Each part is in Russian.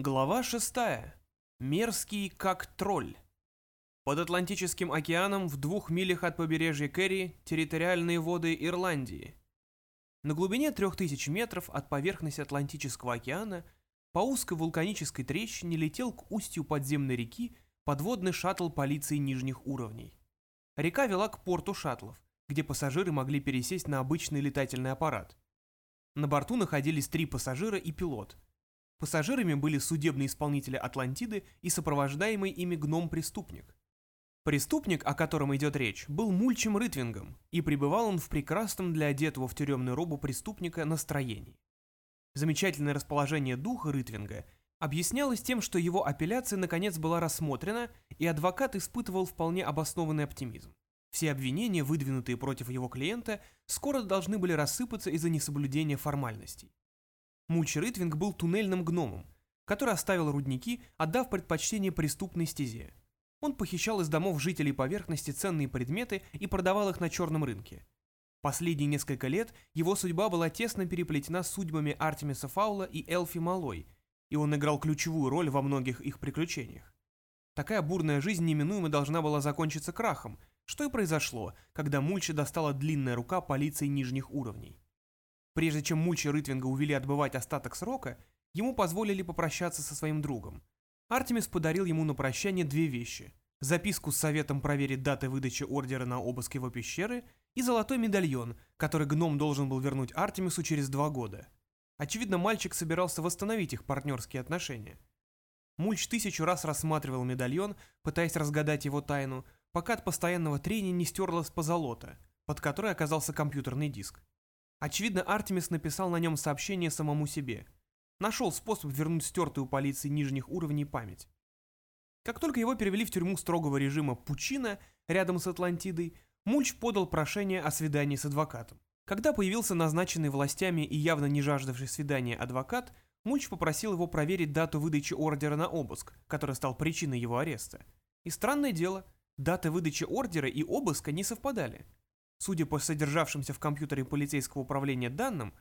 Глава 6. Мерзкий как тролль. Под Атлантическим океаном в двух милях от побережья Керри территориальные воды Ирландии. На глубине 3000 метров от поверхности Атлантического океана по узкой вулканической трещине летел к устью подземной реки подводный шаттл полиции нижних уровней. Река вела к порту шаттлов, где пассажиры могли пересесть на обычный летательный аппарат. На борту находились три пассажира и пилот – Пассажирами были судебные исполнители Атлантиды и сопровождаемый ими гном-преступник. Преступник, о котором идет речь, был Мульчем Рытвингом, и пребывал он в прекрасном для одетого в тюремную робу преступника настроении. Замечательное расположение духа Рытвинга объяснялось тем, что его апелляция наконец была рассмотрена, и адвокат испытывал вполне обоснованный оптимизм. Все обвинения, выдвинутые против его клиента, скоро должны были рассыпаться из-за несоблюдения формальностей. Мульч Ритвинг был туннельным гномом, который оставил рудники, отдав предпочтение преступной стезе. Он похищал из домов жителей поверхности ценные предметы и продавал их на черном рынке. Последние несколько лет его судьба была тесно переплетена с судьбами Артемиса Фаула и Элфи Малой, и он играл ключевую роль во многих их приключениях. Такая бурная жизнь неминуемо должна была закончиться крахом, что и произошло, когда Мульча достала длинная рука полиции нижних уровней. Прежде чем Мульча Рытвинга увели отбывать остаток срока, ему позволили попрощаться со своим другом. Артемис подарил ему на прощание две вещи. Записку с советом проверить даты выдачи ордера на обыск его пещеры и золотой медальон, который гном должен был вернуть Артемису через два года. Очевидно, мальчик собирался восстановить их партнерские отношения. Мульч тысячу раз рассматривал медальон, пытаясь разгадать его тайну, пока от постоянного трения не стерлась позолота, под которой оказался компьютерный диск. Очевидно, Артемис написал на нем сообщение самому себе. Нашел способ вернуть стертую полиции нижних уровней память. Как только его перевели в тюрьму строгого режима Пучина, рядом с Атлантидой, Мульч подал прошение о свидании с адвокатом. Когда появился назначенный властями и явно не жаждавший свидания адвокат, Мульч попросил его проверить дату выдачи ордера на обыск, который стал причиной его ареста. И странное дело, даты выдачи ордера и обыска не совпадали – Судя по содержавшимся в компьютере полицейского управления данным,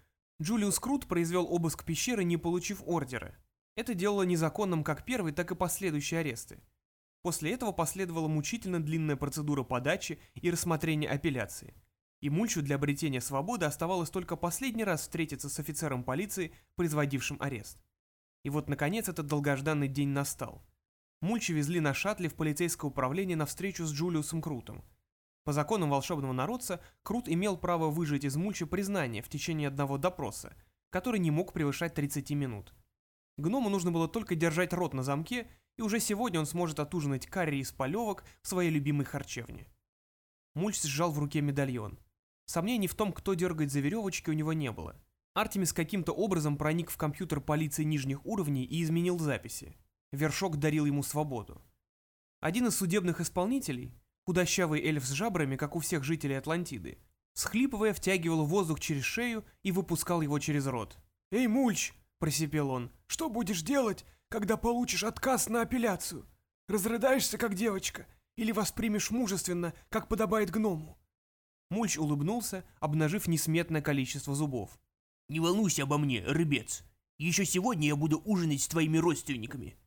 Джулиус Крут произвел обыск пещеры, не получив ордера. Это делало незаконным как первый, так и последующие аресты. После этого последовала мучительно длинная процедура подачи и рассмотрения апелляции. И Мульчу для обретения свободы оставалось только последний раз встретиться с офицером полиции, производившим арест. И вот, наконец, этот долгожданный день настал. Мульча везли на шаттле в полицейское управление на встречу с Джулиусом Крутом – по законам волшебного народца, Крут имел право выжать из Мульча признание в течение одного допроса, который не мог превышать 30 минут. Гному нужно было только держать рот на замке, и уже сегодня он сможет отужинать карри из полевок в своей любимой харчевне. Мульч сжал в руке медальон. Сомнений в том, кто дергает за веревочки, у него не было. Артемис каким-то образом проник в компьютер полиции нижних уровней и изменил записи. Вершок дарил ему свободу. Один из судебных исполнителей, Худощавый эльф с жабрами, как у всех жителей Атлантиды, схлипывая, втягивал воздух через шею и выпускал его через рот. «Эй, мульч!» – просипел он. «Что будешь делать, когда получишь отказ на апелляцию? Разрыдаешься, как девочка, или воспримешь мужественно, как подобает гному?» Мульч улыбнулся, обнажив несметное количество зубов. «Не волнуйся обо мне, рыбец. Еще сегодня я буду ужинать с твоими родственниками.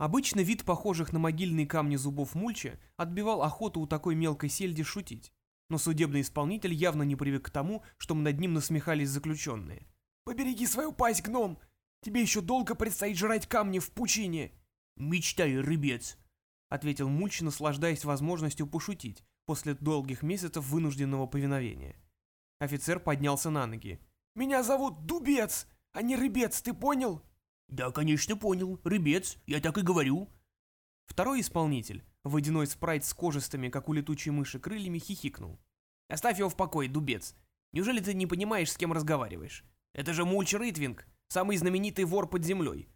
Обычно вид похожих на могильные камни зубов мульча отбивал охоту у такой мелкой сельди шутить. Но судебный исполнитель явно не привык к тому, что над ним насмехались заключенные. «Побереги свою пасть, гном! Тебе еще долго предстоит жрать камни в пучине!» «Мечтай, рыбец!» — ответил Мульч, наслаждаясь возможностью пошутить после долгих месяцев вынужденного повиновения. Офицер поднялся на ноги. «Меня зовут Дубец, а не Рыбец, ты понял?» «Да, конечно, понял. Рыбец, я так и говорю». Второй исполнитель, водяной спрайт с кожистыми, как у летучей мыши, крыльями, хихикнул. «Оставь его в покое, дубец. Неужели ты не понимаешь, с кем разговариваешь? Это же Мульч Ритвинг, самый знаменитый вор под землей».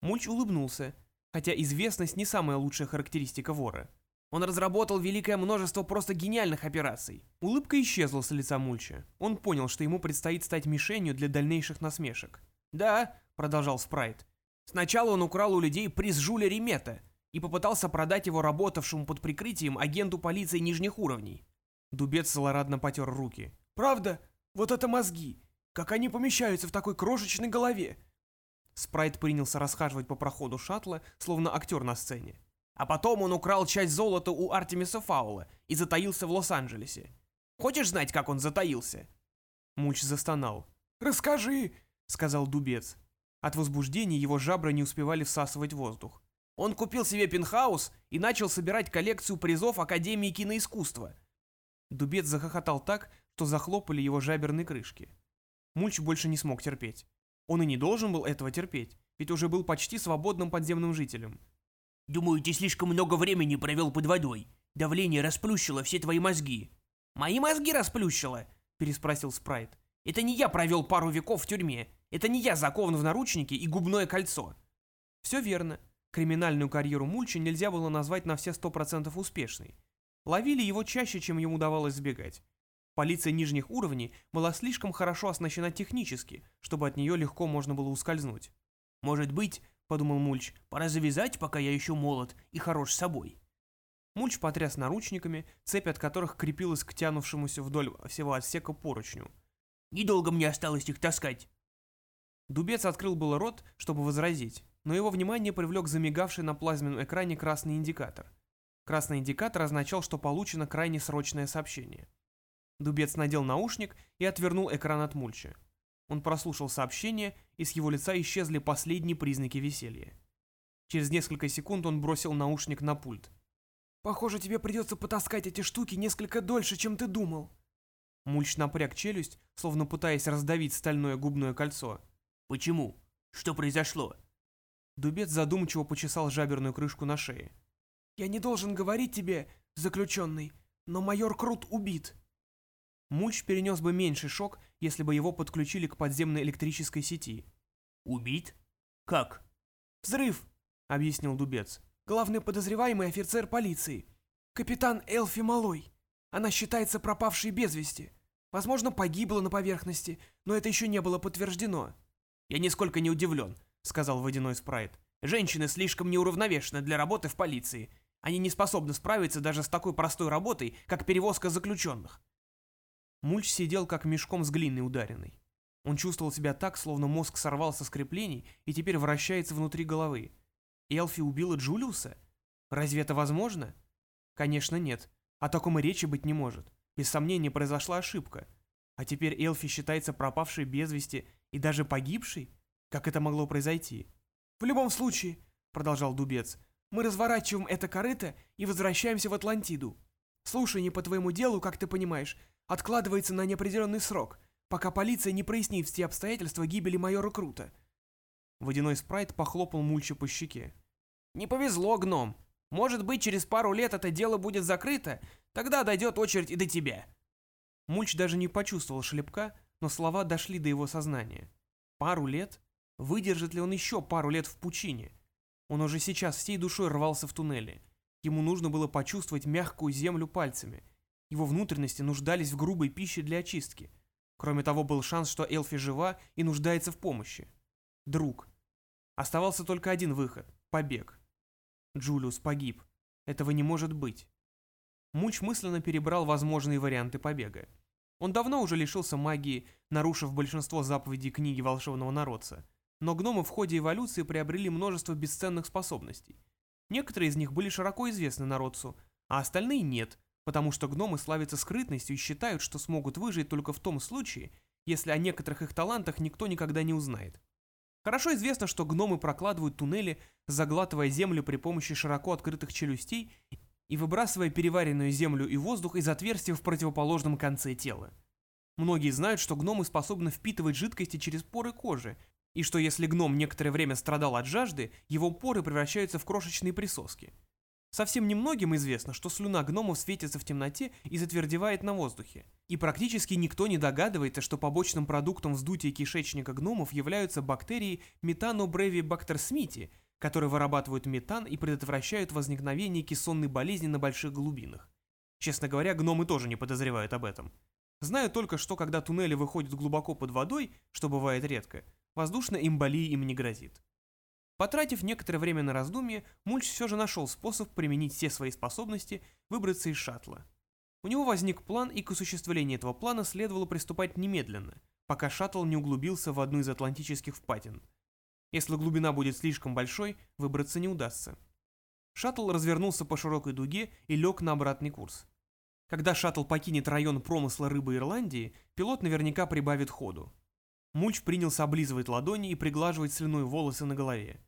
Мульч улыбнулся, хотя известность не самая лучшая характеристика вора. Он разработал великое множество просто гениальных операций. Улыбка исчезла с лица Мульча. Он понял, что ему предстоит стать мишенью для дальнейших насмешек. Да, продолжал Спрайт. Сначала он украл у людей приз Жуля Ремета и попытался продать его работавшему под прикрытием агенту полиции нижних уровней. Дубец злорадно потер руки. «Правда? Вот это мозги! Как они помещаются в такой крошечной голове!» Спрайт принялся расхаживать по проходу шаттла, словно актер на сцене. А потом он украл часть золота у Артемиса Фаула и затаился в Лос-Анджелесе. Хочешь знать, как он затаился?» Мульч застонал. «Расскажи!» — сказал Дубец. От возбуждения его жабры не успевали всасывать воздух. Он купил себе пентхаус и начал собирать коллекцию призов Академии киноискусства. Дубец захохотал так, что захлопали его жаберные крышки. Мульч больше не смог терпеть. Он и не должен был этого терпеть, ведь уже был почти свободным подземным жителем. «Думаю, ты слишком много времени провел под водой. Давление расплющило все твои мозги». «Мои мозги расплющило?» – переспросил Спрайт. «Это не я провел пару веков в тюрьме. Это не я закован в наручники и губное кольцо». Все верно. Криминальную карьеру Мульча нельзя было назвать на все сто процентов успешной. Ловили его чаще, чем ему удавалось сбегать. Полиция нижних уровней была слишком хорошо оснащена технически, чтобы от нее легко можно было ускользнуть. «Может быть, — подумал Мульч, — пора завязать, пока я еще молод и хорош собой». Мульч потряс наручниками, цепь от которых крепилась к тянувшемуся вдоль всего отсека поручню. «Недолго мне осталось их таскать». Дубец открыл было рот, чтобы возразить, но его внимание привлек замигавший на плазменном экране красный индикатор. Красный индикатор означал, что получено крайне срочное сообщение. Дубец надел наушник и отвернул экран от мульча. Он прослушал сообщение, и с его лица исчезли последние признаки веселья. Через несколько секунд он бросил наушник на пульт. «Похоже, тебе придется потаскать эти штуки несколько дольше, чем ты думал». Мульч напряг челюсть, словно пытаясь раздавить стальное губное кольцо. «Почему? Что произошло?» Дубец задумчиво почесал жаберную крышку на шее. «Я не должен говорить тебе, заключенный, но майор Крут убит». Мульч перенес бы меньший шок, если бы его подключили к подземной электрической сети. «Убит? Как?» «Взрыв», — объяснил Дубец. «Главный подозреваемый офицер полиции. Капитан Элфи Малой. Она считается пропавшей без вести. Возможно, погибла на поверхности, но это еще не было подтверждено». «Я нисколько не удивлен», — сказал водяной спрайт. «Женщины слишком неуравновешены для работы в полиции. Они не способны справиться даже с такой простой работой, как перевозка заключенных. Мульч сидел как мешком с глиной ударенный. Он чувствовал себя так, словно мозг сорвался с креплений и теперь вращается внутри головы. Элфи убила Джулиуса? Разве это возможно? Конечно, нет. О таком и речи быть не может. Без сомнения, произошла ошибка. А теперь Элфи считается пропавшей без вести и даже погибшей? Как это могло произойти? «В любом случае», — продолжал Дубец, — «мы разворачиваем это корыто и возвращаемся в Атлантиду. Слушай, по твоему делу, как ты понимаешь, откладывается на неопределенный срок, пока полиция не прояснит все обстоятельства гибели майора Крута. Водяной спрайт похлопал Мульча по щеке. «Не повезло, гном. Может быть, через пару лет это дело будет закрыто, тогда дойдет очередь и до тебя». Мульч даже не почувствовал шлепка, но слова дошли до его сознания. Пару лет? Выдержит ли он еще пару лет в пучине? Он уже сейчас всей душой рвался в туннеле. Ему нужно было почувствовать мягкую землю пальцами, его внутренности нуждались в грубой пище для очистки. Кроме того, был шанс, что Элфи жива и нуждается в помощи. Друг. Оставался только один выход – побег. Джулиус погиб. Этого не может быть. Муч мысленно перебрал возможные варианты побега. Он давно уже лишился магии, нарушив большинство заповедей книги волшебного народца. Но гномы в ходе эволюции приобрели множество бесценных способностей. Некоторые из них были широко известны народцу, а остальные нет, потому что гномы славятся скрытностью и считают, что смогут выжить только в том случае, если о некоторых их талантах никто никогда не узнает. Хорошо известно, что гномы прокладывают туннели, заглатывая землю при помощи широко открытых челюстей и выбрасывая переваренную землю и воздух из отверстия в противоположном конце тела. Многие знают, что гномы способны впитывать жидкости через поры кожи, и что если гном некоторое время страдал от жажды, его поры превращаются в крошечные присоски – Совсем немногим известно, что слюна гномов светится в темноте и затвердевает на воздухе. И практически никто не догадывается, что побочным продуктом вздутия кишечника гномов являются бактерии метанобревибактер смити, которые вырабатывают метан и предотвращают возникновение кессонной болезни на больших глубинах. Честно говоря, гномы тоже не подозревают об этом. Знаю только, что когда туннели выходят глубоко под водой, что бывает редко, воздушная эмболия им не грозит. Потратив некоторое время на раздумье, Мульч все же нашел способ применить все свои способности, выбраться из шаттла. У него возник план, и к осуществлению этого плана следовало приступать немедленно, пока шаттл не углубился в одну из атлантических впадин. Если глубина будет слишком большой, выбраться не удастся. Шаттл развернулся по широкой дуге и лег на обратный курс. Когда шаттл покинет район промысла рыбы Ирландии, пилот наверняка прибавит ходу. Мульч принялся облизывать ладони и приглаживать слюной волосы на голове.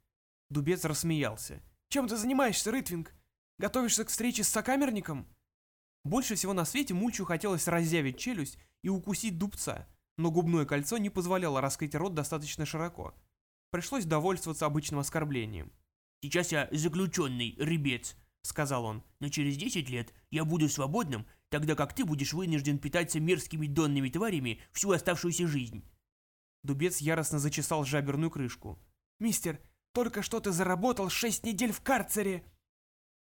Дубец рассмеялся. «Чем ты занимаешься, Рытвинг? Готовишься к встрече с сокамерником?» Больше всего на свете Мульчу хотелось разъявить челюсть и укусить дубца, но губное кольцо не позволяло раскрыть рот достаточно широко. Пришлось довольствоваться обычным оскорблением. «Сейчас я заключенный, рыбец», — сказал он, «но через 10 лет я буду свободным, тогда как ты будешь вынужден питаться мерзкими донными тварями всю оставшуюся жизнь». Дубец яростно зачесал жаберную крышку. «Мистер, только что ты заработал шесть недель в карцере!»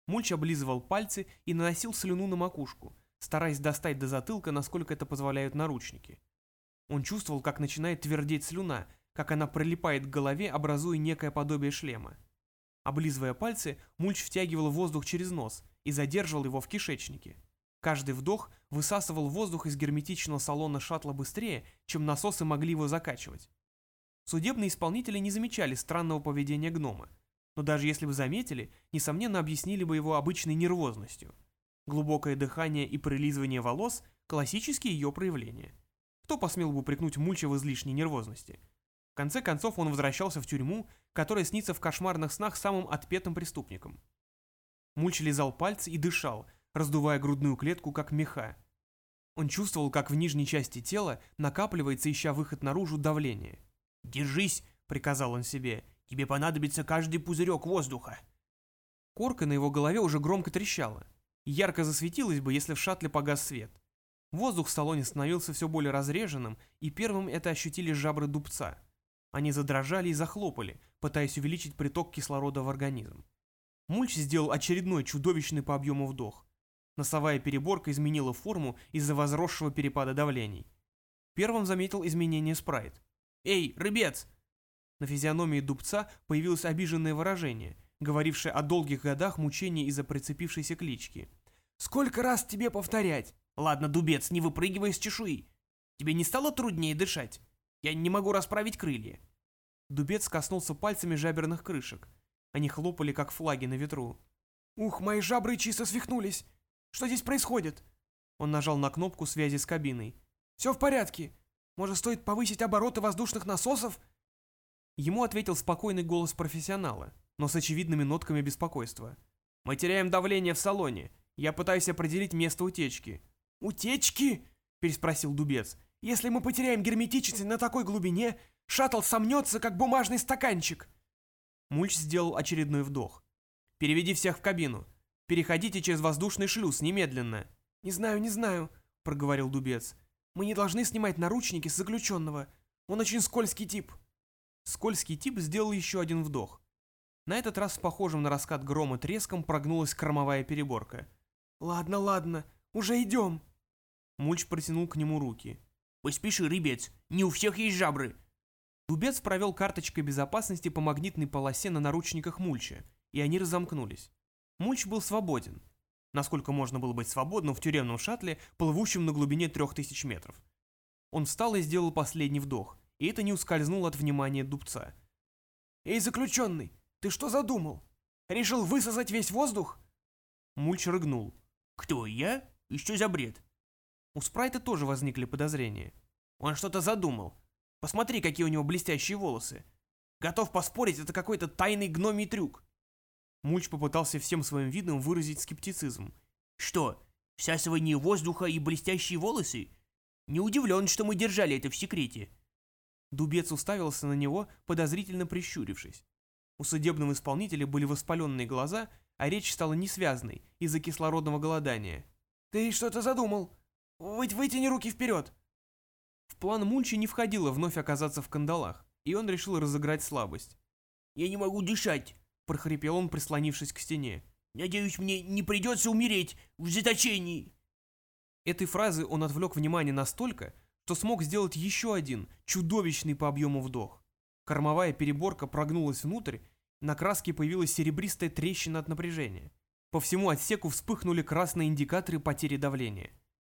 Мульч облизывал пальцы и наносил слюну на макушку, стараясь достать до затылка, насколько это позволяют наручники. Он чувствовал, как начинает твердеть слюна, как она прилипает к голове, образуя некое подобие шлема. Облизывая пальцы, Мульч втягивал воздух через нос и задерживал его в кишечнике. Каждый вдох высасывал воздух из герметичного салона шаттла быстрее, чем насосы могли его закачивать. Судебные исполнители не замечали странного поведения гнома, но даже если бы заметили, несомненно объяснили бы его обычной нервозностью. Глубокое дыхание и прилизывание волос – классические ее проявления. Кто посмел бы упрекнуть Мульча в излишней нервозности? В конце концов он возвращался в тюрьму, которая снится в кошмарных снах самым отпетым преступником. Мульч лизал пальцы и дышал, раздувая грудную клетку, как меха. Он чувствовал, как в нижней части тела накапливается, ища выход наружу, давление. «Держись!» — приказал он себе. «Тебе понадобится каждый пузырек воздуха!» Корка на его голове уже громко трещала. Ярко засветилась бы, если в шаттле погас свет. Воздух в салоне становился все более разреженным, и первым это ощутили жабры дубца. Они задрожали и захлопали, пытаясь увеличить приток кислорода в организм. Мульч сделал очередной чудовищный по объему вдох. Носовая переборка изменила форму из-за возросшего перепада давлений. Первым заметил изменение спрайт. «Эй, рыбец!» На физиономии дубца появилось обиженное выражение, говорившее о долгих годах мучений из-за прицепившейся клички. «Сколько раз тебе повторять?» «Ладно, дубец, не выпрыгивай с чешуи. Тебе не стало труднее дышать? Я не могу расправить крылья». Дубец коснулся пальцами жаберных крышек. Они хлопали, как флаги на ветру. «Ух, мои жабры чисто свихнулись! Что здесь происходит?» Он нажал на кнопку связи с кабиной. «Все в порядке. Может, стоит повысить обороты воздушных насосов?» Ему ответил спокойный голос профессионала, но с очевидными нотками беспокойства. «Мы теряем давление в салоне. Я пытаюсь определить место утечки». «Утечки?» – переспросил Дубец. «Если мы потеряем герметичность на такой глубине, шаттл сомнется, как бумажный стаканчик». Мульч сделал очередной вдох. «Переведи всех в кабину. Переходите через воздушный шлюз немедленно». «Не знаю, не знаю», – проговорил Дубец. Мы не должны снимать наручники с заключенного. Он очень скользкий тип. Скользкий тип сделал еще один вдох. На этот раз похожим на раскат грома треском прогнулась кормовая переборка. «Ладно, ладно, уже идем». Мульч протянул к нему руки. «Поспеши, рыбец, не у всех есть жабры». Дубец провел карточкой безопасности по магнитной полосе на наручниках Мульча, и они разомкнулись. Мульч был свободен насколько можно было быть свободным в тюремном шаттле, плывущем на глубине 3000 метров. Он встал и сделал последний вдох, и это не ускользнуло от внимания дубца. «Эй, заключенный, ты что задумал? Решил высосать весь воздух?» Мульч рыгнул. «Кто, я? И что за бред?» У Спрайта тоже возникли подозрения. Он что-то задумал. Посмотри, какие у него блестящие волосы. Готов поспорить, это какой-то тайный гномий трюк. Мульч попытался всем своим видом выразить скептицизм. «Что, всасывание воздуха и блестящие волосы? Не удивлен, что мы держали это в секрете». Дубец уставился на него, подозрительно прищурившись. У судебного исполнителя были воспаленные глаза, а речь стала несвязной из-за кислородного голодания. «Ты что-то задумал? Вы вытяни руки вперед!» В план Мульчи не входило вновь оказаться в кандалах, и он решил разыграть слабость. «Я не могу дышать!» — прохрипел он, прислонившись к стене. «Надеюсь, мне не придется умереть в заточении!» Этой фразы он отвлек внимание настолько, что смог сделать еще один, чудовищный по объему вдох. Кормовая переборка прогнулась внутрь, на краске появилась серебристая трещина от напряжения. По всему отсеку вспыхнули красные индикаторы потери давления.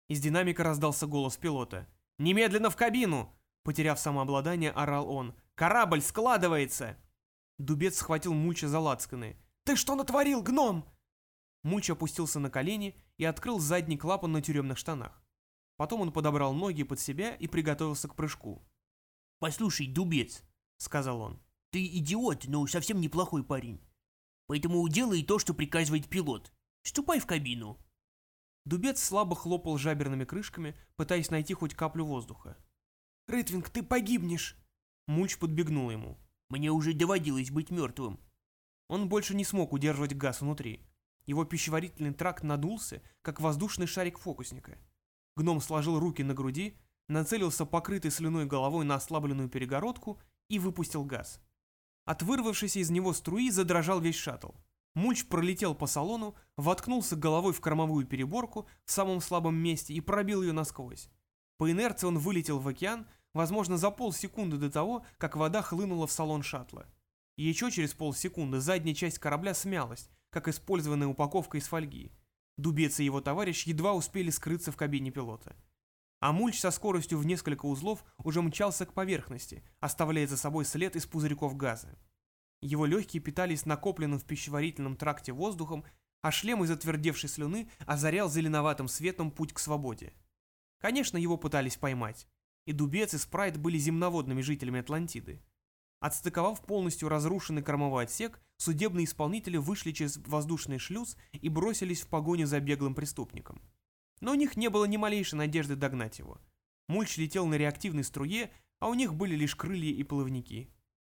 Из динамика раздался голос пилота. «Немедленно в кабину!» Потеряв самообладание, орал он. «Корабль складывается!» Дубец схватил Мульча за лацканы. «Ты что натворил, гном?» Мульч опустился на колени и открыл задний клапан на тюремных штанах. Потом он подобрал ноги под себя и приготовился к прыжку. «Послушай, дубец», — сказал он, — «ты идиот, но совсем неплохой парень. Поэтому делай то, что приказывает пилот. Ступай в кабину». Дубец слабо хлопал жаберными крышками, пытаясь найти хоть каплю воздуха. «Рытвинг, ты погибнешь!» Мульч подбегнул ему. «Мне уже доводилось быть мертвым». Он больше не смог удерживать газ внутри. Его пищеварительный тракт надулся, как воздушный шарик фокусника. Гном сложил руки на груди, нацелился покрытой слюной головой на ослабленную перегородку и выпустил газ. От вырвавшейся из него струи задрожал весь шаттл. Мульч пролетел по салону, воткнулся головой в кормовую переборку в самом слабом месте и пробил ее насквозь. По инерции он вылетел в океан, возможно, за полсекунды до того, как вода хлынула в салон шаттла. И еще через полсекунды задняя часть корабля смялась, как использованная упаковка из фольги. Дубец и его товарищ едва успели скрыться в кабине пилота. А мульч со скоростью в несколько узлов уже мчался к поверхности, оставляя за собой след из пузырьков газа. Его легкие питались накопленным в пищеварительном тракте воздухом, а шлем из отвердевшей слюны озарял зеленоватым светом путь к свободе. Конечно, его пытались поймать, и Дубец и Спрайт были земноводными жителями Атлантиды. Отстыковав полностью разрушенный кормовой отсек, судебные исполнители вышли через воздушный шлюз и бросились в погоню за беглым преступником. Но у них не было ни малейшей надежды догнать его. Мульч летел на реактивной струе, а у них были лишь крылья и плавники.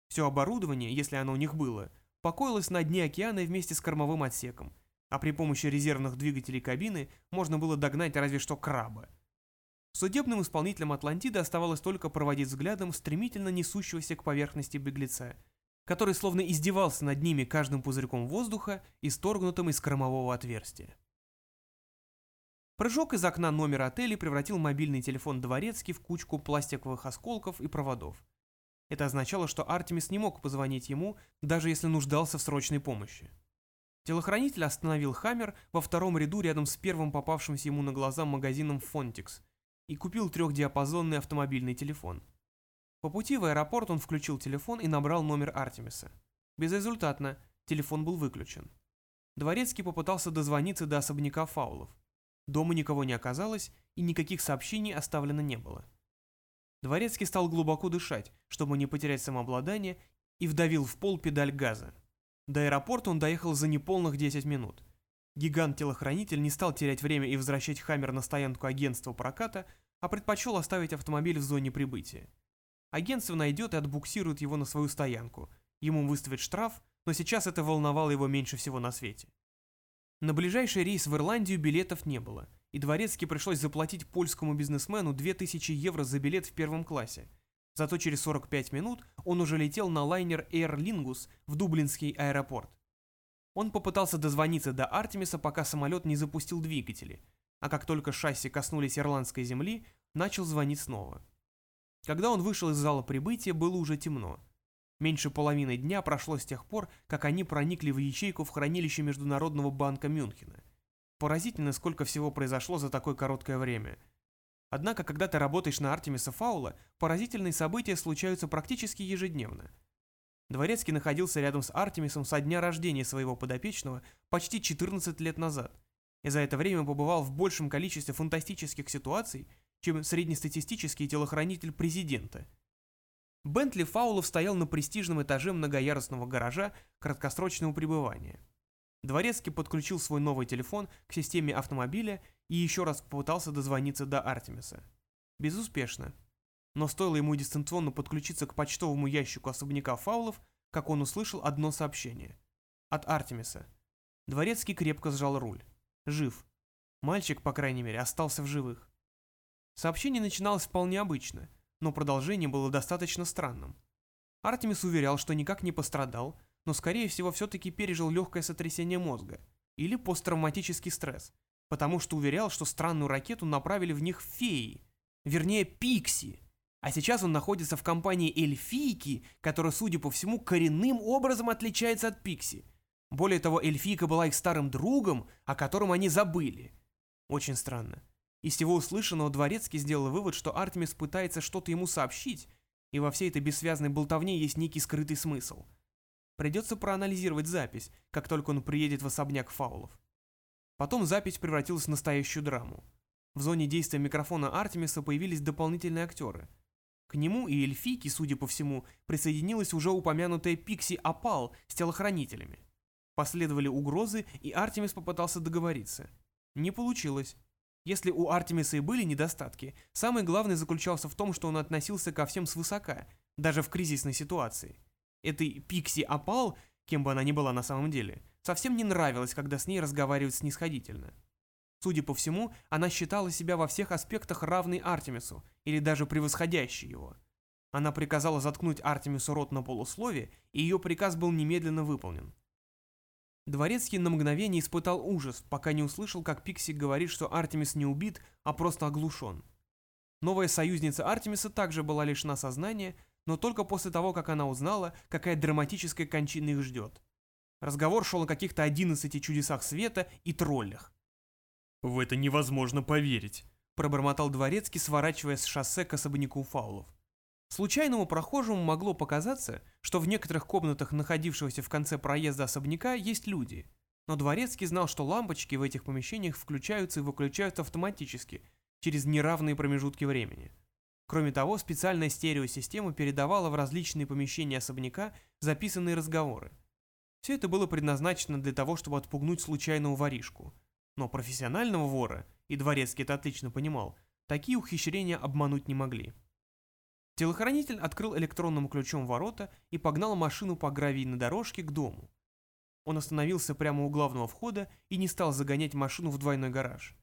Все оборудование, если оно у них было, покоилось на дне океана вместе с кормовым отсеком, а при помощи резервных двигателей кабины можно было догнать разве что краба. Судебным исполнителям Атлантиды оставалось только проводить взглядом стремительно несущегося к поверхности беглеца, который словно издевался над ними каждым пузырьком воздуха, исторгнутым из кормового отверстия. Прыжок из окна номера отеля превратил мобильный телефон Дворецкий в кучку пластиковых осколков и проводов. Это означало, что Артемис не мог позвонить ему, даже если нуждался в срочной помощи. Телохранитель остановил Хаммер во втором ряду рядом с первым попавшимся ему на глаза магазином Фонтикс и купил трехдиапазонный автомобильный телефон. По пути в аэропорт он включил телефон и набрал номер Артемиса. Безрезультатно, телефон был выключен. Дворецкий попытался дозвониться до особняка Фаулов. Дома никого не оказалось, и никаких сообщений оставлено не было. Дворецкий стал глубоко дышать, чтобы не потерять самообладание, и вдавил в пол педаль газа. До аэропорта он доехал за неполных 10 минут. Гигант-телохранитель не стал терять время и возвращать Хаммер на стоянку агентства проката, а предпочел оставить автомобиль в зоне прибытия. Агентство найдет и отбуксирует его на свою стоянку. Ему выставят штраф, но сейчас это волновало его меньше всего на свете. На ближайший рейс в Ирландию билетов не было, и Дворецкий пришлось заплатить польскому бизнесмену 2000 евро за билет в первом классе. Зато через 45 минут он уже летел на лайнер Air Lingus в Дублинский аэропорт. Он попытался дозвониться до Артемиса, пока самолет не запустил двигатели, а как только шасси коснулись ирландской земли, начал звонить снова. Когда он вышел из зала прибытия, было уже темно. Меньше половины дня прошло с тех пор, как они проникли в ячейку в хранилище Международного банка Мюнхена. Поразительно, сколько всего произошло за такое короткое время. Однако, когда ты работаешь на Артемиса Фаула, поразительные события случаются практически ежедневно – Дворецкий находился рядом с Артемисом со дня рождения своего подопечного почти 14 лет назад, и за это время побывал в большем количестве фантастических ситуаций, чем среднестатистический телохранитель президента. Бентли Фаулов стоял на престижном этаже многоярусного гаража краткосрочного пребывания. Дворецкий подключил свой новый телефон к системе автомобиля и еще раз попытался дозвониться до Артемиса. Безуспешно. Но стоило ему дистанционно подключиться к почтовому ящику особняка Фаулов, как он услышал одно сообщение. От Артемиса. Дворецкий крепко сжал руль. Жив. Мальчик, по крайней мере, остался в живых. Сообщение начиналось вполне обычно, но продолжение было достаточно странным. Артемис уверял, что никак не пострадал, но скорее всего все-таки пережил легкое сотрясение мозга или посттравматический стресс, потому что уверял, что странную ракету направили в них феи, вернее пикси, а сейчас он находится в компании эльфийки, которая, судя по всему, коренным образом отличается от Пикси. Более того, эльфийка была их старым другом, о котором они забыли. Очень странно. Из всего услышанного Дворецкий сделал вывод, что Артемис пытается что-то ему сообщить, и во всей этой бессвязной болтовне есть некий скрытый смысл. Придется проанализировать запись, как только он приедет в особняк фаулов. Потом запись превратилась в настоящую драму. В зоне действия микрофона Артемиса появились дополнительные актеры. К нему и эльфийке, судя по всему, присоединилась уже упомянутая Пикси Апал с телохранителями. Последовали угрозы, и Артемис попытался договориться. Не получилось. Если у Артемиса и были недостатки, самый главный заключался в том, что он относился ко всем свысока, даже в кризисной ситуации. Этой Пикси Апал, кем бы она ни была на самом деле, совсем не нравилось, когда с ней разговаривают снисходительно. Судя по всему, она считала себя во всех аспектах равной Артемису, или даже превосходящей его. Она приказала заткнуть Артемису рот на полуслове, и ее приказ был немедленно выполнен. Дворецкий на мгновение испытал ужас, пока не услышал, как Пикси говорит, что Артемис не убит, а просто оглушен. Новая союзница Артемиса также была лишена сознания, но только после того, как она узнала, какая драматическая кончина их ждет. Разговор шел о каких-то 11 чудесах света и троллях. «В это невозможно поверить», — пробормотал Дворецкий, сворачивая с шоссе к особняку фаулов. Случайному прохожему могло показаться, что в некоторых комнатах находившегося в конце проезда особняка есть люди, но Дворецкий знал, что лампочки в этих помещениях включаются и выключаются автоматически, через неравные промежутки времени. Кроме того, специальная стереосистема передавала в различные помещения особняка записанные разговоры. Все это было предназначено для того, чтобы отпугнуть случайного воришку. Но профессионального вора, и Дворецкий это отлично понимал, такие ухищрения обмануть не могли. Телохранитель открыл электронным ключом ворота и погнал машину по гравийной дорожке к дому. Он остановился прямо у главного входа и не стал загонять машину в двойной гараж.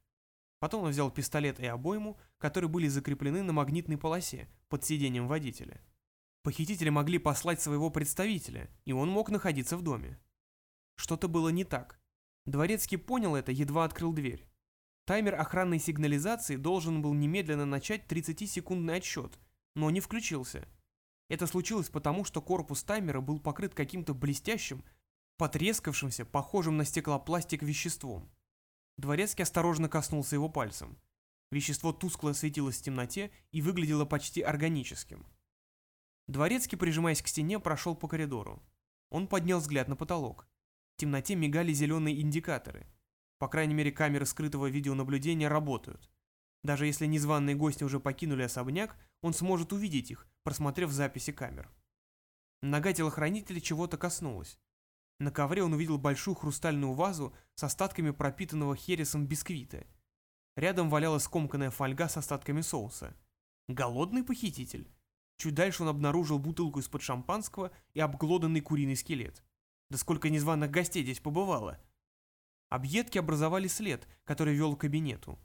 Потом он взял пистолет и обойму, которые были закреплены на магнитной полосе под сиденьем водителя. Похитители могли послать своего представителя, и он мог находиться в доме. Что-то было не так. Дворецкий понял это, едва открыл дверь. Таймер охранной сигнализации должен был немедленно начать 30-секундный отсчет – но не включился. Это случилось потому, что корпус таймера был покрыт каким-то блестящим, потрескавшимся, похожим на стеклопластик веществом. Дворецкий осторожно коснулся его пальцем. Вещество тускло светилось в темноте и выглядело почти органическим. Дворецкий, прижимаясь к стене, прошел по коридору. Он поднял взгляд на потолок. Темноте мигали зеленые индикаторы. По крайней мере, камеры скрытого видеонаблюдения работают. Даже если незваные гости уже покинули особняк, он сможет увидеть их, просмотрев записи камер. Нога телохранителя чего-то коснулась. На ковре он увидел большую хрустальную вазу с остатками пропитанного хересом бисквита. Рядом валялась скомканная фольга с остатками соуса. Голодный похититель. Чуть дальше он обнаружил бутылку из-под шампанского и обглоданный куриный скелет. Да сколько незваных гостей здесь побывало. Объедки образовали след, который вел к кабинету.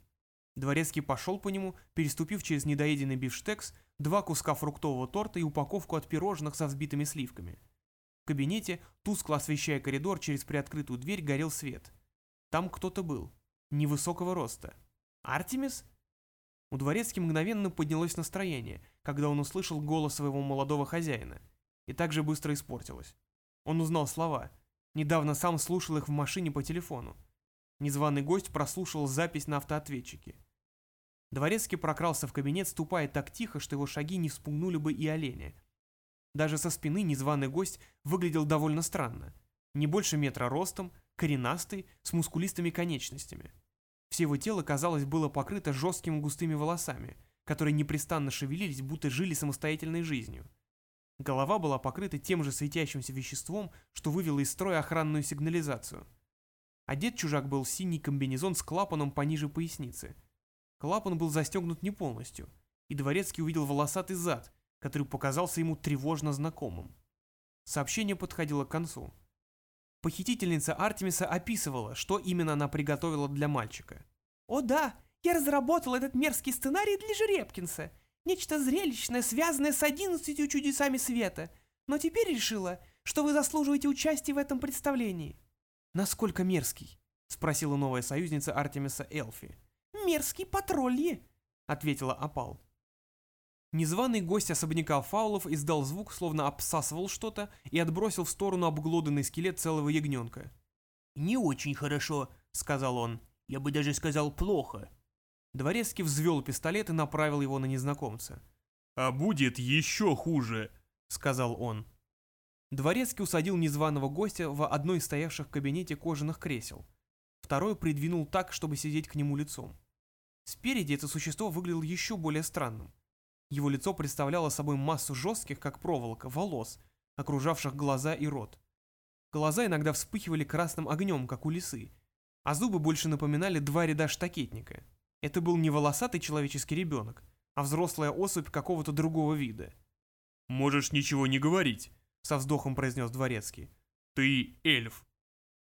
Дворецкий пошел по нему, переступив через недоеденный бифштекс, два куска фруктового торта и упаковку от пирожных со взбитыми сливками. В кабинете, тускло освещая коридор через приоткрытую дверь, горел свет. Там кто-то был. Невысокого роста. Артемис? У Дворецки мгновенно поднялось настроение, когда он услышал голос своего молодого хозяина. И так же быстро испортилось. Он узнал слова. Недавно сам слушал их в машине по телефону. Незваный гость прослушал запись на автоответчике. Дворецкий прокрался в кабинет, ступая так тихо, что его шаги не вспугнули бы и оленя. Даже со спины незваный гость выглядел довольно странно. Не больше метра ростом, коренастый, с мускулистыми конечностями. Все его тело, казалось, было покрыто жесткими густыми волосами, которые непрестанно шевелились, будто жили самостоятельной жизнью. Голова была покрыта тем же светящимся веществом, что вывело из строя охранную сигнализацию. Одет чужак был синий комбинезон с клапаном пониже поясницы – Клапан был застегнут не полностью, и Дворецкий увидел волосатый зад, который показался ему тревожно знакомым. Сообщение подходило к концу. Похитительница Артемиса описывала, что именно она приготовила для мальчика. «О да, я разработал этот мерзкий сценарий для Жеребкинса. Нечто зрелищное, связанное с одиннадцатью чудесами света. Но теперь решила, что вы заслуживаете участия в этом представлении». «Насколько мерзкий?» — спросила новая союзница Артемиса Элфи мерзкий патрульи», — ответила Апал. Незваный гость особняка фаулов издал звук, словно обсасывал что-то, и отбросил в сторону обглоданный скелет целого ягненка. «Не очень хорошо», — сказал он. «Я бы даже сказал плохо». Дворецкий взвел пистолет и направил его на незнакомца. «А будет еще хуже», — сказал он. Дворецкий усадил незваного гостя в одно из стоявших в кабинете кожаных кресел. Второе придвинул так, чтобы сидеть к нему лицом. Спереди это существо выглядело еще более странным. Его лицо представляло собой массу жестких, как проволока, волос, окружавших глаза и рот. Глаза иногда вспыхивали красным огнем, как у лисы, а зубы больше напоминали два ряда штакетника. Это был не волосатый человеческий ребенок, а взрослая особь какого-то другого вида. «Можешь ничего не говорить», — со вздохом произнес дворецкий. «Ты эльф».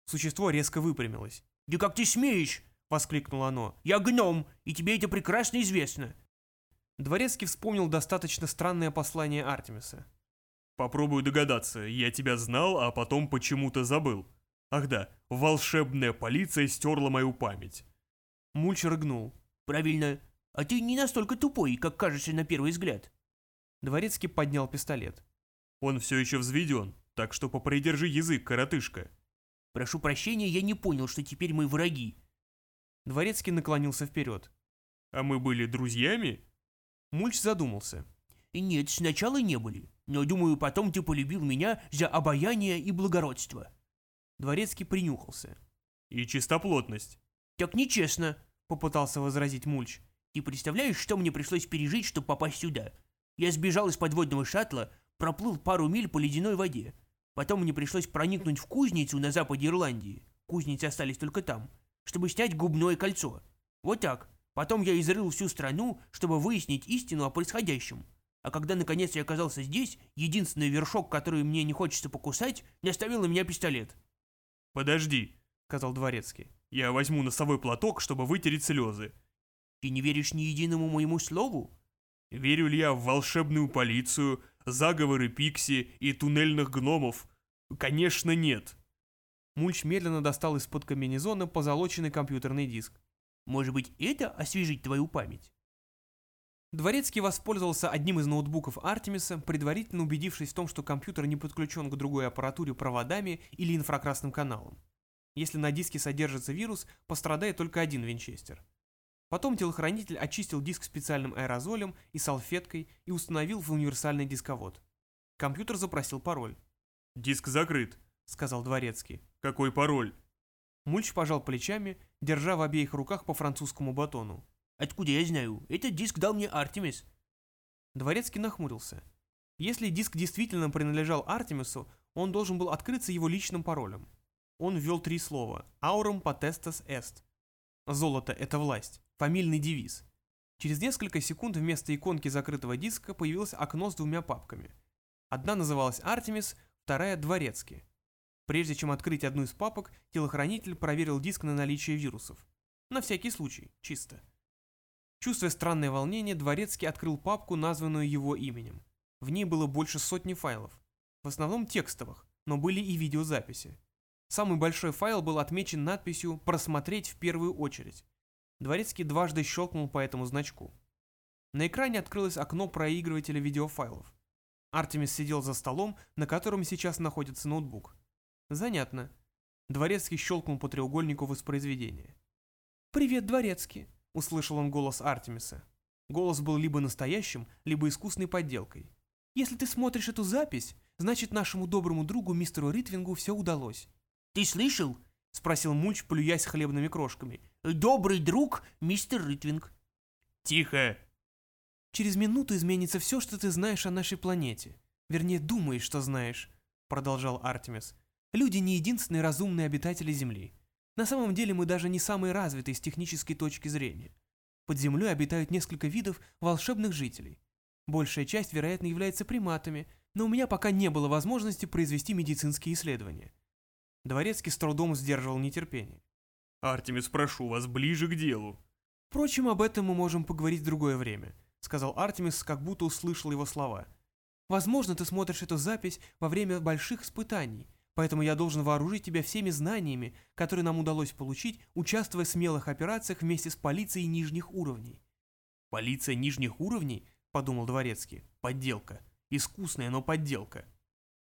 Существо резко выпрямилось. «Да как ты смеешь?» — воскликнуло оно. «Я гном, и тебе это прекрасно известно». Дворецкий вспомнил достаточно странное послание Артемиса. «Попробую догадаться, я тебя знал, а потом почему-то забыл. Ах да, волшебная полиция стерла мою память». Мульч рыгнул. «Правильно. А ты не настолько тупой, как кажешься на первый взгляд». Дворецкий поднял пистолет. «Он все еще взведен, так что попридержи язык, коротышка». «Прошу прощения, я не понял, что теперь мы враги». Дворецкий наклонился вперед. «А мы были друзьями?» Мульч задумался. «Нет, сначала не были, но, думаю, потом ты полюбил меня за обаяние и благородство». Дворецкий принюхался. «И чистоплотность». «Так нечестно», — попытался возразить Мульч. «Ты представляешь, что мне пришлось пережить, чтобы попасть сюда? Я сбежал из подводного шаттла, проплыл пару миль по ледяной воде. Потом мне пришлось проникнуть в кузницу на западе Ирландии. Кузницы остались только там, чтобы снять губное кольцо. Вот так. Потом я изрыл всю страну, чтобы выяснить истину о происходящем. А когда наконец я оказался здесь, единственный вершок, который мне не хочется покусать, наставил на меня пистолет. «Подожди», — сказал дворецкий. «Я возьму носовой платок, чтобы вытереть слезы». «Ты не веришь ни единому моему слову?» «Верю ли я в волшебную полицию, заговоры Пикси и туннельных гномов? Конечно, нет». Мульч медленно достал из-под комбинезона позолоченный компьютерный диск. Может быть, это освежить твою память? Дворецкий воспользовался одним из ноутбуков Артемиса, предварительно убедившись в том, что компьютер не подключен к другой аппаратуре проводами или инфракрасным каналом. Если на диске содержится вирус, пострадает только один винчестер. Потом телохранитель очистил диск специальным аэрозолем и салфеткой и установил в универсальный дисковод. Компьютер запросил пароль. «Диск закрыт», — сказал Дворецкий. «Какой пароль?» Мульч пожал плечами, держа в обеих руках по французскому батону. «Откуда я знаю? Этот диск дал мне Артемис». Дворецкий нахмурился. Если диск действительно принадлежал Артемису, он должен был открыться его личным паролем. Он ввел три слова «Aurem potestas est». «Золото – это власть», фамильный девиз. Через несколько секунд вместо иконки закрытого диска появилось окно с двумя папками. Одна называлась «Артемис», вторая «Дворецкий». Прежде чем открыть одну из папок, телохранитель проверил диск на наличие вирусов. На всякий случай, чисто. Чувствуя странное волнение, Дворецкий открыл папку, названную его именем. В ней было больше сотни файлов. В основном текстовых, но были и видеозаписи. Самый большой файл был отмечен надписью «Просмотреть в первую очередь». Дворецкий дважды щелкнул по этому значку. На экране открылось окно проигрывателя видеофайлов. Артемис сидел за столом, на котором сейчас находится ноутбук. Занятно. Дворецкий щелкнул по треугольнику воспроизведения. «Привет, Дворецкий», — услышал он голос Артемиса. Голос был либо настоящим, либо искусной подделкой. «Если ты смотришь эту запись, значит нашему доброму другу мистеру Ритвингу все удалось». «Ты слышал?» — спросил Мульч, плюясь хлебными крошками. «Добрый друг, мистер Ритвинг». «Тихо!» «Через минуту изменится все, что ты знаешь о нашей планете. Вернее, думаешь, что знаешь», — продолжал Артемис. Люди не единственные разумные обитатели Земли. На самом деле мы даже не самые развитые с технической точки зрения. Под землей обитают несколько видов волшебных жителей. Большая часть, вероятно, является приматами, но у меня пока не было возможности произвести медицинские исследования. Дворецкий с трудом сдерживал нетерпение. «Артемис, прошу вас, ближе к делу». «Впрочем, об этом мы можем поговорить в другое время», — сказал Артемис, как будто услышал его слова. «Возможно, ты смотришь эту запись во время больших испытаний, Поэтому я должен вооружить тебя всеми знаниями, которые нам удалось получить, участвуя в смелых операциях вместе с полицией нижних уровней». «Полиция нижних уровней?» – подумал Дворецкий. «Подделка. Искусная, но подделка».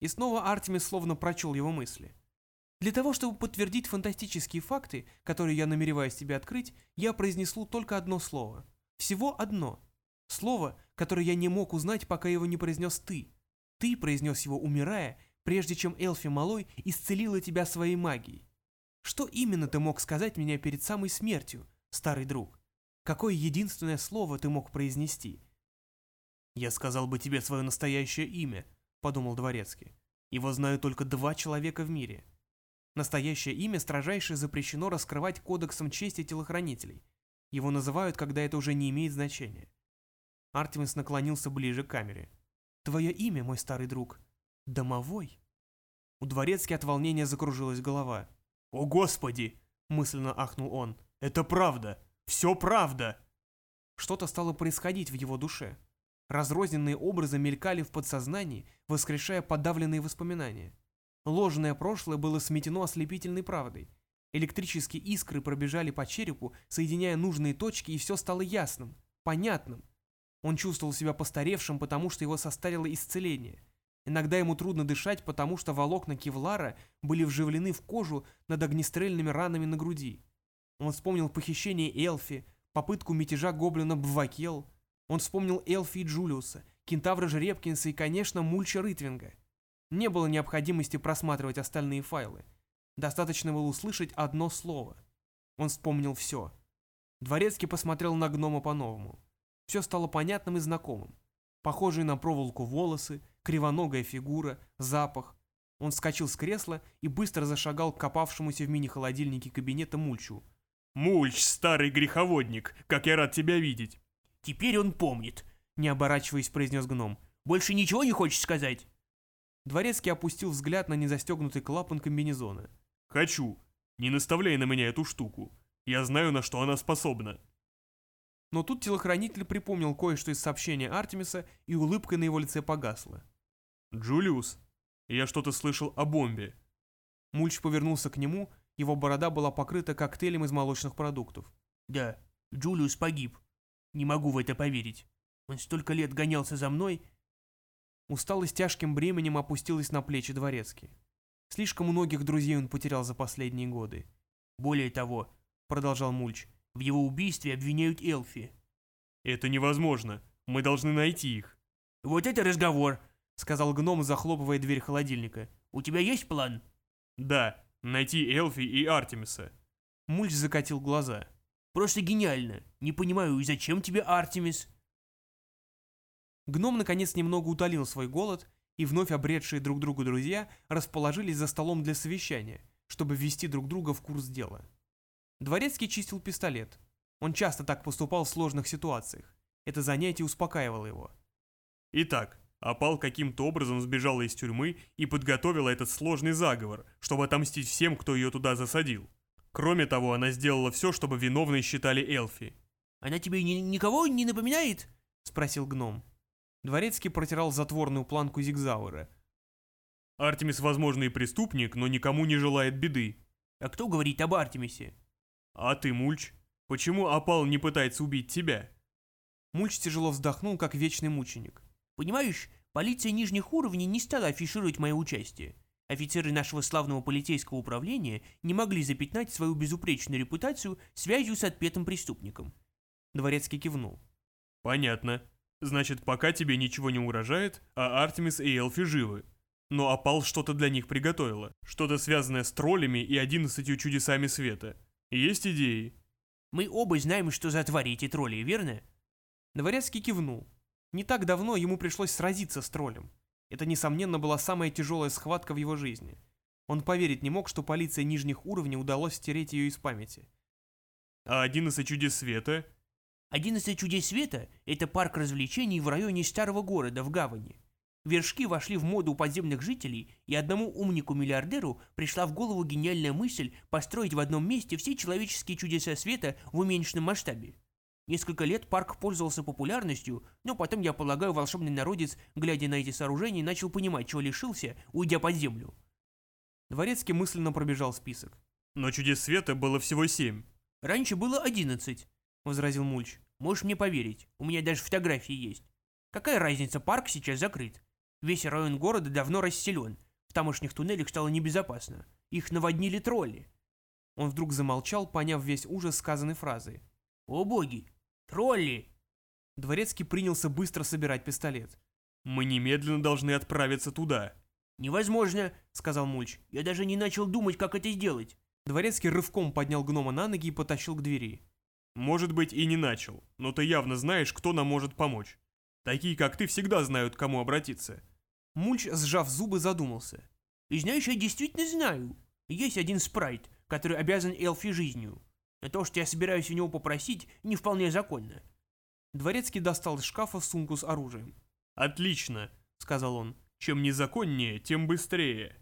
И снова Артемис словно прочел его мысли. «Для того, чтобы подтвердить фантастические факты, которые я намереваюсь тебе открыть, я произнесу только одно слово. Всего одно. Слово, которое я не мог узнать, пока его не произнес ты. Ты произнес его, умирая, прежде чем Элфи Малой исцелила тебя своей магией. Что именно ты мог сказать мне перед самой смертью, старый друг? Какое единственное слово ты мог произнести? Я сказал бы тебе свое настоящее имя, подумал Дворецкий. Его знают только два человека в мире. Настоящее имя строжайше запрещено раскрывать кодексом чести телохранителей. Его называют, когда это уже не имеет значения. Артемис наклонился ближе к камере. «Твое имя, мой старый друг?» «Домовой?» У Дворецки от волнения закружилась голова. «О, Господи!» — мысленно ахнул он. «Это правда! Все правда!» Что-то стало происходить в его душе. Разрозненные образы мелькали в подсознании, воскрешая подавленные воспоминания. Ложное прошлое было сметено ослепительной правдой. Электрические искры пробежали по черепу, соединяя нужные точки, и все стало ясным, понятным. Он чувствовал себя постаревшим, потому что его состарило исцеление. Иногда ему трудно дышать, потому что волокна кевлара были вживлены в кожу над огнестрельными ранами на груди. Он вспомнил похищение Элфи, попытку мятежа гоблина Бвакел. Он вспомнил Элфи и Джулиуса, кентавра Жеребкинса и, конечно, Мульча Рытвинга. Не было необходимости просматривать остальные файлы. Достаточно было услышать одно слово. Он вспомнил все. Дворецкий посмотрел на гнома по-новому. Все стало понятным и знакомым. Похожие на проволоку волосы, кривоногая фигура, запах. Он вскочил с кресла и быстро зашагал к копавшемуся в мини-холодильнике кабинета Мульчу. «Мульч, старый греховодник, как я рад тебя видеть!» Теперь он помнит, Не оборачиваясь, произнес гном. больше ничего не хочешь сказать? Дворецкий опустил взгляд на незастегнутый клапан комбинезона. «Хочу. Не наставляй на меня эту штуку. Я знаю, на что она способна». Но тут телохранитель припомнил кое-что из сообщения Артемиса, и улыбка на его лице погасла. «Джулиус, я что-то слышал о бомбе». Мульч повернулся к нему, его борода была покрыта коктейлем из молочных продуктов. Да, Джулиус погиб. Не могу в это поверить. Он столько лет гонялся за мной. Усталость тяжким бременем опустилась на плечи дворецки. Слишком многих друзей он потерял за последние годы. Более того, Продолжал Мульч. в его убийстве обвиняют Элфи. «Это невозможно. Мы должны найти их». Вот это разговор. Сказал гном, захлопывая дверь холодильника. У тебя есть план? «Да, найти Элфи и Артемиса». Мульч закатил глаза. Просто гениально. Не понимаю, и зачем тебе Артемис? Гном наконец немного утолил свой голод, и вновь обретшие друг другу друзья расположились за столом для совещания, чтобы ввести друг друга в курс дела. Дворецкий чистил пистолет. Он часто так поступал в сложных ситуациях. Это занятие успокаивало его. Итак, Апал каким-то образом сбежала из тюрьмы и подготовила этот сложный заговор, чтобы отомстить всем, кто ее туда засадил. Кроме того, она сделала все, чтобы виновной считали Элфи. Она тебе ни- никого не напоминает? Спросил гном. Дворецкий протирал затворную планку Зигзауэра. Артемис, возможно, и преступник, но никому не желает беды. А кто говорит об Артемисе? А ты, Мульч, почему Апал не пытается убить тебя? Мульч тяжело вздохнул, как вечный мученик. Понимаешь, полиция нижних уровней не стала афишировать мое участие. Офицеры нашего славного полицейского управления не могли запятнать свою безупречную репутацию связью с отпетым преступником. Дворецкий кивнул. Понятно. Значит, пока тебе ничего не угрожает, а Артемис и Элфи живы. Но Апал что-то для них приготовила. Что-то связанное с троллями и одиннадцатью чудесами света. Есть идеи? Мы оба знаем, что за твари эти тролли, верно? Дворецкий кивнул. Не так давно ему пришлось сразиться с троллем. Это, несомненно, была самая тяжелая схватка в его жизни. Он поверить не мог, что полиция нижних уровней удалось стереть ее из памяти. А одиннадцать чудес света? 11 чудес света – это парк развлечений в районе старого города в Гавани. Вершки вошли в моду у подземных жителей, и одному умнику-миллиардеру пришла в голову гениальная мысль построить в одном месте все человеческие чудеса света в уменьшенном масштабе. Несколько лет парк пользовался популярностью, но потом, я полагаю, волшебный народец, глядя на эти сооружения, начал понимать, чего лишился, уйдя под землю. Дворецкий мысленно пробежал список. Но чудес света было всего семь. Раньше было 11, — возразил Мульч. Можешь мне поверить, у меня даже фотографии есть. Какая разница, парк сейчас закрыт. Весь район города давно расселен. В тамошних туннелях стало небезопасно. Их наводнили тролли. Он вдруг замолчал, поняв весь ужас сказанной фразы. О боги! Тролли! Дворецкий принялся быстро собирать пистолет. Мы немедленно должны отправиться туда. «Невозможно», — сказал Мульч. «Я даже не начал думать, как это сделать». Дворецкий рывком поднял гнома на ноги и потащил к двери. Может быть и не начал, но ты явно знаешь, кто нам может помочь. Такие, как ты, всегда знают, к кому обратиться. Мульч, сжав зубы, задумался. И знаешь, я действительно знаю. Есть один спрайт, который обязан Элфи жизнью. Но то, что я собираюсь у него попросить, не вполне законно. Дворецкий достал из шкафа сумку с оружием. Отлично, Сказал он. чем незаконнее, тем быстрее.